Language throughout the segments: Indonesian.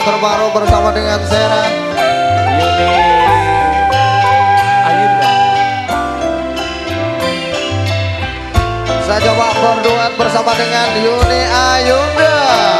terbaru bersama dengan Sera Yuni Ayunda Saya coba berduet bersama dengan Yuni Ayunda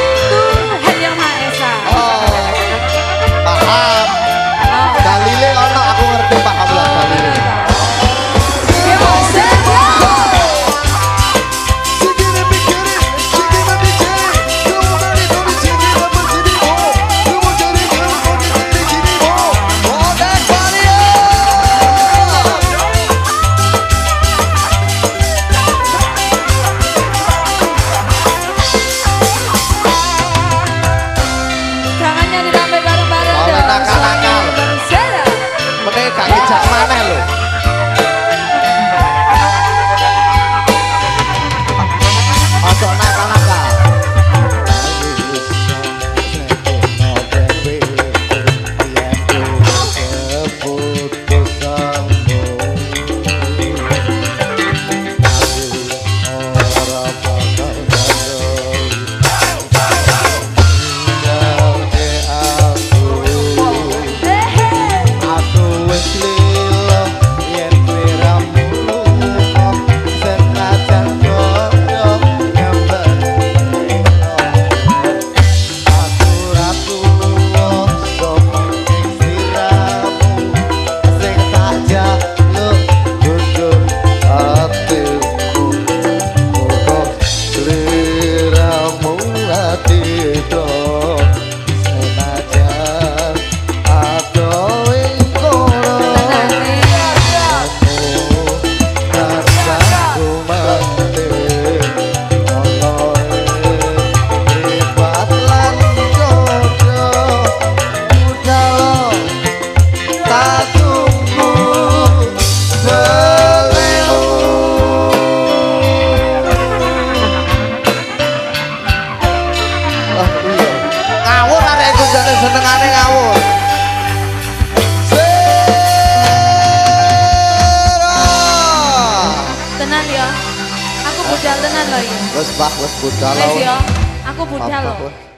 Ah iya Ngawur arek iku jane senengane ngawur Tenan ya. Aku budal tenan loh ya. Wes bah wes budal Wes ya. Aku budal wes.